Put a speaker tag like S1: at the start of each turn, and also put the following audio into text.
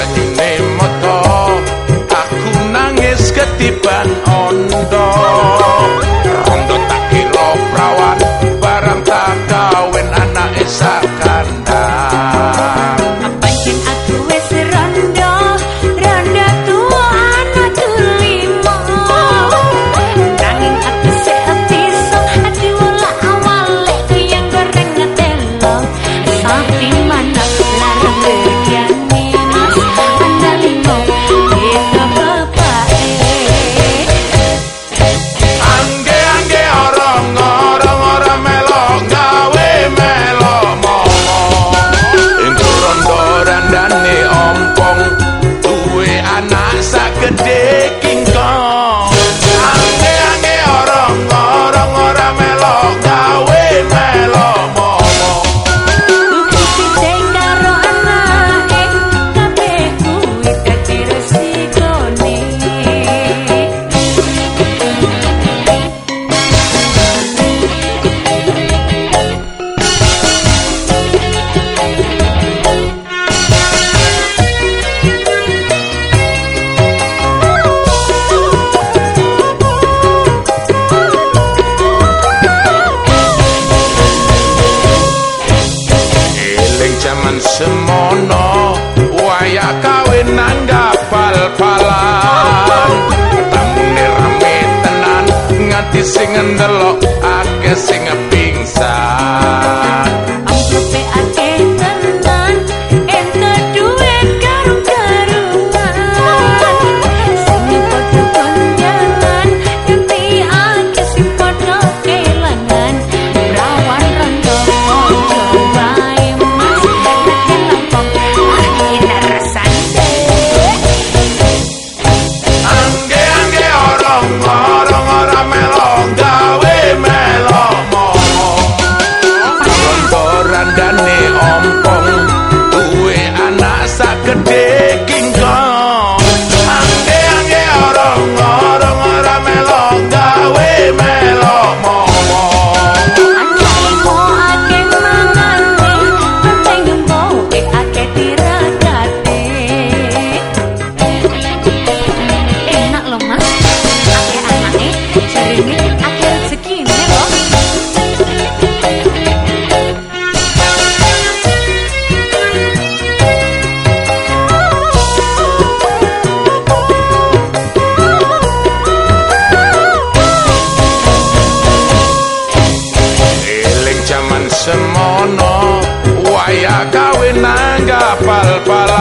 S1: banyune moto aku nangis ketiban semono waya kawin nanggap pal-palan tamune rame tenan nganti sing ndelok akeh sing pingsan wayaka wenanga palpala